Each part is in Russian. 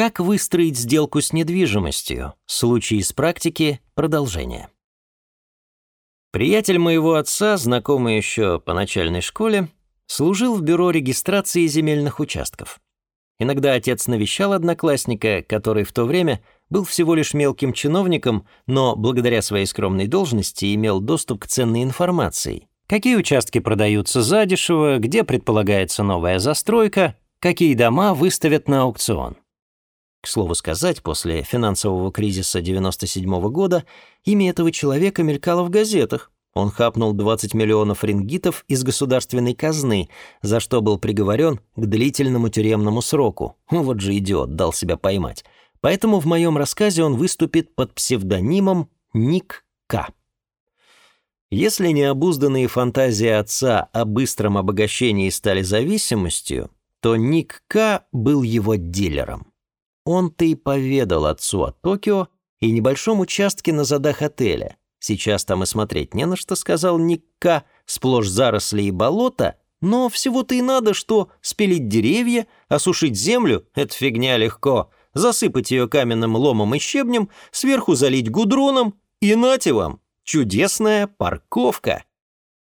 Как выстроить сделку с недвижимостью? Случай из практики. Продолжение. Приятель моего отца, знакомый еще по начальной школе, служил в бюро регистрации земельных участков. Иногда отец навещал одноклассника, который в то время был всего лишь мелким чиновником, но благодаря своей скромной должности имел доступ к ценной информации. Какие участки продаются задешево, где предполагается новая застройка, какие дома выставят на аукцион. К слову сказать, после финансового кризиса 97 -го года имя этого человека мелькало в газетах. Он хапнул 20 миллионов рингитов из государственной казны, за что был приговорен к длительному тюремному сроку. Вот же идиот, дал себя поймать. Поэтому в моем рассказе он выступит под псевдонимом Ник К. Если необузданные фантазии отца о быстром обогащении стали зависимостью, то Ник К был его дилером. Он-то и поведал отцу о Токио и небольшом участке на задах отеля. Сейчас там и смотреть не на что, сказал Никка, сплошь заросли и болота, но всего-то и надо, что спилить деревья, осушить землю — это фигня легко, засыпать ее каменным ломом и щебнем, сверху залить гудроном, и нате вам, чудесная парковка.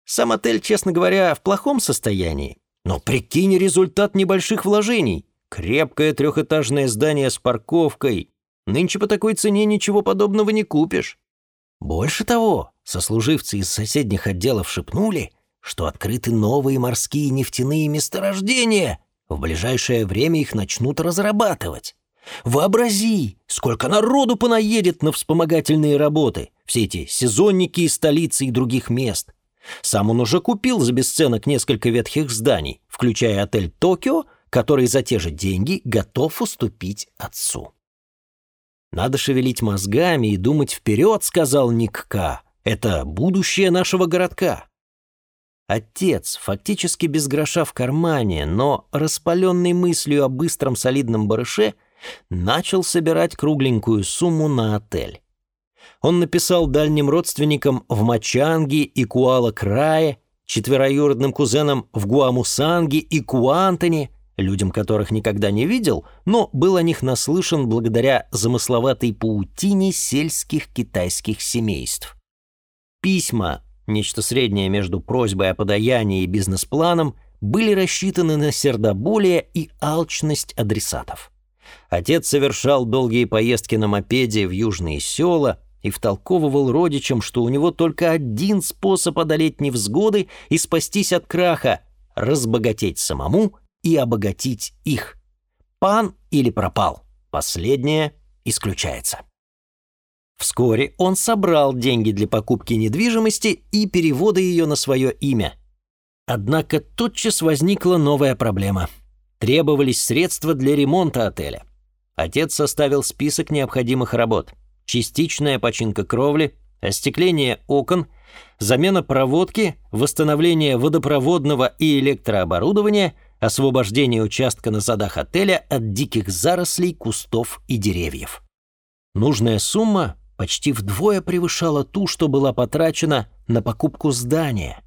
Сам отель, честно говоря, в плохом состоянии, но прикинь результат небольших вложений. Крепкое трехэтажное здание с парковкой. Нынче по такой цене ничего подобного не купишь. Больше того, сослуживцы из соседних отделов шепнули, что открыты новые морские нефтяные месторождения. В ближайшее время их начнут разрабатывать. Вообрази, сколько народу понаедет на вспомогательные работы, все эти сезонники из столицы и других мест. Сам он уже купил за бесценок несколько ветхих зданий, включая отель «Токио», который за те же деньги готов уступить отцу. «Надо шевелить мозгами и думать вперед», — сказал Никка. «Это будущее нашего городка». Отец, фактически без гроша в кармане, но распаленный мыслью о быстром солидном барыше, начал собирать кругленькую сумму на отель. Он написал дальним родственникам в Мачанге и Куала-Крае, четвероюродным кузенам в Гуамусанге и Куантоне, людям которых никогда не видел, но был о них наслышан благодаря замысловатой паутине сельских китайских семейств. Письма, нечто среднее между просьбой о подаянии и бизнес-планом, были рассчитаны на сердоболие и алчность адресатов. Отец совершал долгие поездки на мопеде в южные села и втолковывал родичам, что у него только один способ одолеть невзгоды и спастись от краха — разбогатеть самому — и обогатить их. Пан или пропал. Последнее исключается. Вскоре он собрал деньги для покупки недвижимости и перевода ее на свое имя. Однако тотчас возникла новая проблема. Требовались средства для ремонта отеля. Отец составил список необходимых работ. Частичная починка кровли, остекление окон, замена проводки, восстановление водопроводного и электрооборудования – освобождение участка на задах отеля от диких зарослей, кустов и деревьев. Нужная сумма почти вдвое превышала ту, что была потрачена на покупку здания.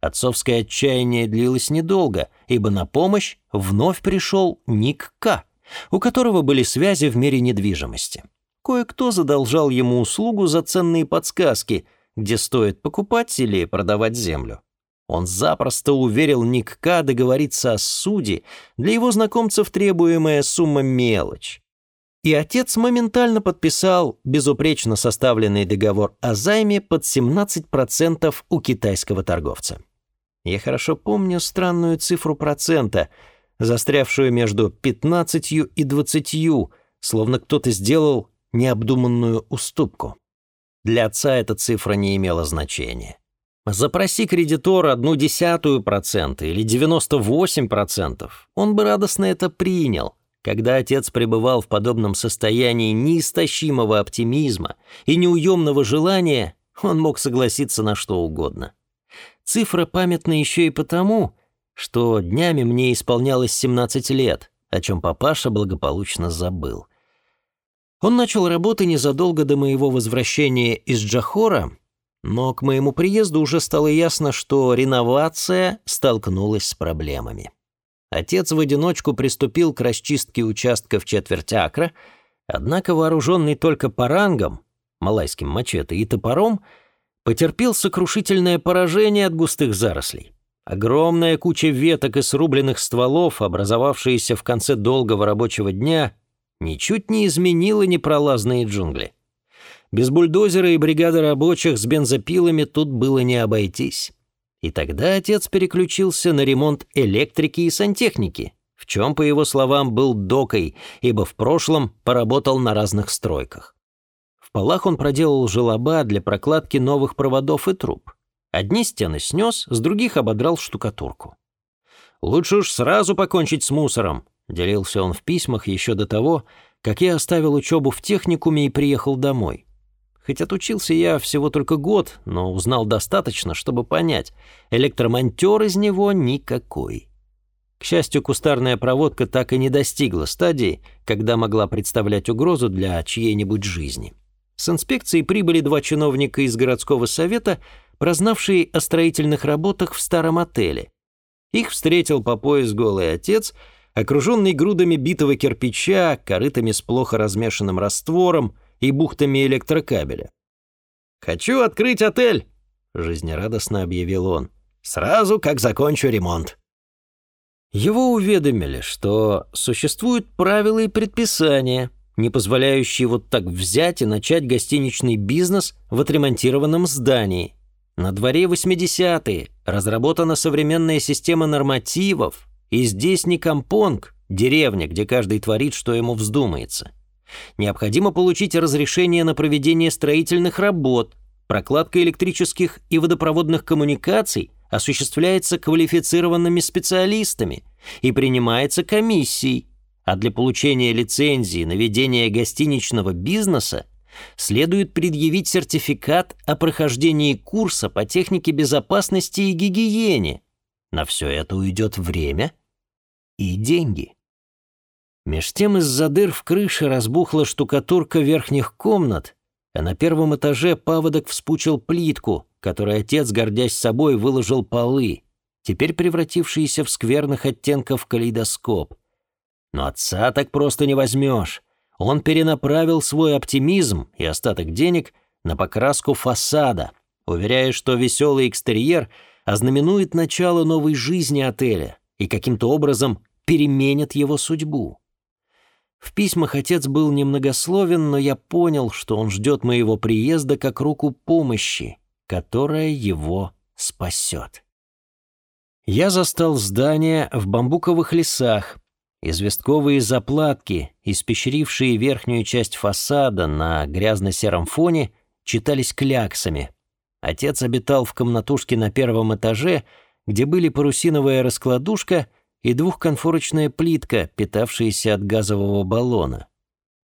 Отцовское отчаяние длилось недолго, ибо на помощь вновь пришел Ник К., у которого были связи в мире недвижимости. Кое-кто задолжал ему услугу за ценные подсказки, где стоит покупать или продавать землю. Он запросто уверил Никка договориться о суде, для его знакомцев требуемая сумма мелочь. И отец моментально подписал безупречно составленный договор о займе под 17% у китайского торговца. Я хорошо помню странную цифру процента, застрявшую между 15 и 20, словно кто-то сделал необдуманную уступку. Для отца эта цифра не имела значения. Запроси кредитор одну десятую процента или 98 процентов, он бы радостно это принял. Когда отец пребывал в подобном состоянии неистощимого оптимизма и неуемного желания, он мог согласиться на что угодно. Цифра памятна еще и потому, что днями мне исполнялось 17 лет, о чем папаша благополучно забыл. Он начал работы незадолго до моего возвращения из Джахора но к моему приезду уже стало ясно, что реновация столкнулась с проблемами. Отец в одиночку приступил к расчистке участка в четверть акра, однако вооруженный только парангом, малайским мачете и топором, потерпел сокрушительное поражение от густых зарослей. Огромная куча веток и срубленных стволов, образовавшиеся в конце долгого рабочего дня, ничуть не изменила непролазные джунгли. Без бульдозера и бригады рабочих с бензопилами тут было не обойтись. И тогда отец переключился на ремонт электрики и сантехники, в чем, по его словам, был докой, ибо в прошлом поработал на разных стройках. В полах он проделал желоба для прокладки новых проводов и труб. Одни стены снес, с других ободрал штукатурку. «Лучше уж сразу покончить с мусором», — делился он в письмах еще до того, как я оставил учебу в техникуме и приехал домой. Хоть отучился я всего только год, но узнал достаточно, чтобы понять, электромонтер из него никакой. К счастью, кустарная проводка так и не достигла стадии, когда могла представлять угрозу для чьей-нибудь жизни. С инспекцией прибыли два чиновника из городского совета, прознавшие о строительных работах в старом отеле. Их встретил по пояс голый отец, окруженный грудами битого кирпича, корытами с плохо размешанным раствором и бухтами электрокабеля. «Хочу открыть отель», — жизнерадостно объявил он. «Сразу, как закончу ремонт». Его уведомили, что существуют правила и предписания — не позволяющие вот так взять и начать гостиничный бизнес в отремонтированном здании. На дворе 80-е, разработана современная система нормативов, и здесь не компонг, деревня, где каждый творит, что ему вздумается. Необходимо получить разрешение на проведение строительных работ, прокладка электрических и водопроводных коммуникаций осуществляется квалифицированными специалистами и принимается комиссией, а для получения лицензии на ведение гостиничного бизнеса следует предъявить сертификат о прохождении курса по технике безопасности и гигиене. На все это уйдет время и деньги. Меж тем из-за дыр в крыше разбухла штукатурка верхних комнат, а на первом этаже паводок вспучил плитку, которой отец, гордясь собой, выложил полы, теперь превратившиеся в скверных оттенков калейдоскоп. Но отца так просто не возьмешь. Он перенаправил свой оптимизм и остаток денег на покраску фасада, уверяя, что веселый экстерьер ознаменует начало новой жизни отеля и каким-то образом переменит его судьбу. В письмах отец был немногословен, но я понял, что он ждет моего приезда как руку помощи, которая его спасет. Я застал здание в бамбуковых лесах, Известковые заплатки, испещрившие верхнюю часть фасада на грязно-сером фоне, читались кляксами. Отец обитал в комнатушке на первом этаже, где были парусиновая раскладушка и двухконфорочная плитка, питавшаяся от газового баллона.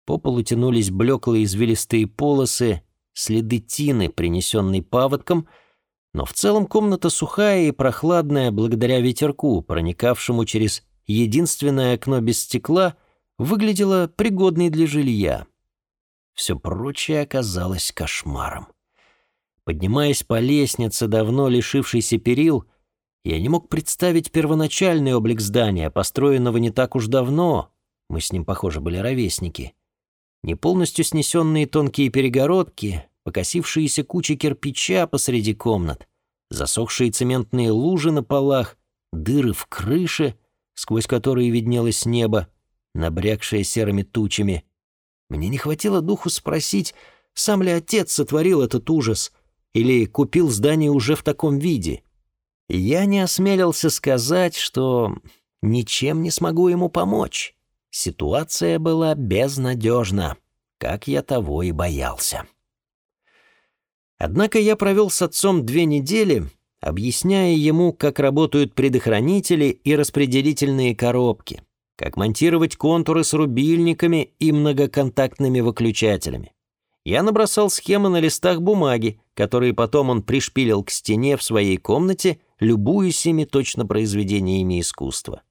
По полу тянулись блеклые извилистые полосы, следы тины, принесенной паводком, но в целом комната сухая и прохладная благодаря ветерку, проникавшему через единственное окно без стекла выглядело пригодной для жилья. Все прочее оказалось кошмаром. Поднимаясь по лестнице, давно лишившейся перил, я не мог представить первоначальный облик здания, построенного не так уж давно. Мы с ним, похоже, были ровесники. Не полностью снесенные тонкие перегородки, покосившиеся кучи кирпича посреди комнат, засохшие цементные лужи на полах, дыры в крыше — сквозь которые виднелось небо, набрякшее серыми тучами. Мне не хватило духу спросить, сам ли отец сотворил этот ужас или купил здание уже в таком виде. Я не осмелился сказать, что ничем не смогу ему помочь. Ситуация была безнадежна, как я того и боялся. Однако я провел с отцом две недели — объясняя ему, как работают предохранители и распределительные коробки, как монтировать контуры с рубильниками и многоконтактными выключателями. Я набросал схемы на листах бумаги, которые потом он пришпилил к стене в своей комнате, любуясь ими точно произведениями искусства.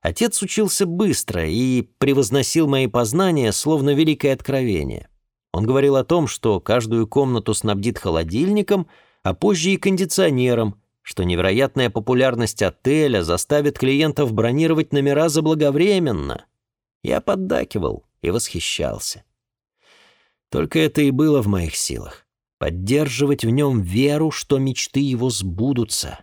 Отец учился быстро и превозносил мои познания, словно великое откровение. Он говорил о том, что каждую комнату снабдит холодильником — а позже и кондиционером, что невероятная популярность отеля заставит клиентов бронировать номера заблаговременно. Я поддакивал и восхищался. Только это и было в моих силах. Поддерживать в нем веру, что мечты его сбудутся.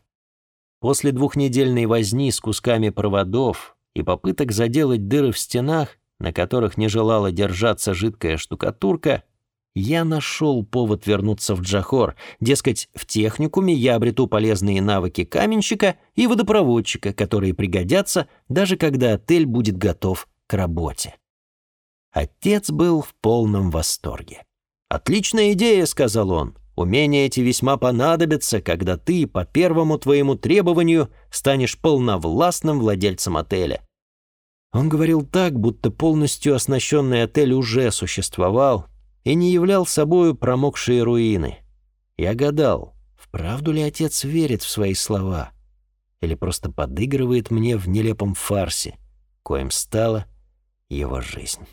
После двухнедельной возни с кусками проводов и попыток заделать дыры в стенах, на которых не желала держаться жидкая штукатурка, я нашел повод вернуться в Джахор. Дескать, в техникуме я обрету полезные навыки каменщика и водопроводчика, которые пригодятся, даже когда отель будет готов к работе. Отец был в полном восторге. «Отличная идея», — сказал он. «Умения эти весьма понадобятся, когда ты, по первому твоему требованию, станешь полновластным владельцем отеля». Он говорил так, будто полностью оснащенный отель уже существовал, и не являл собою промокшие руины. Я гадал, вправду ли отец верит в свои слова или просто подыгрывает мне в нелепом фарсе, коим стала его жизнь.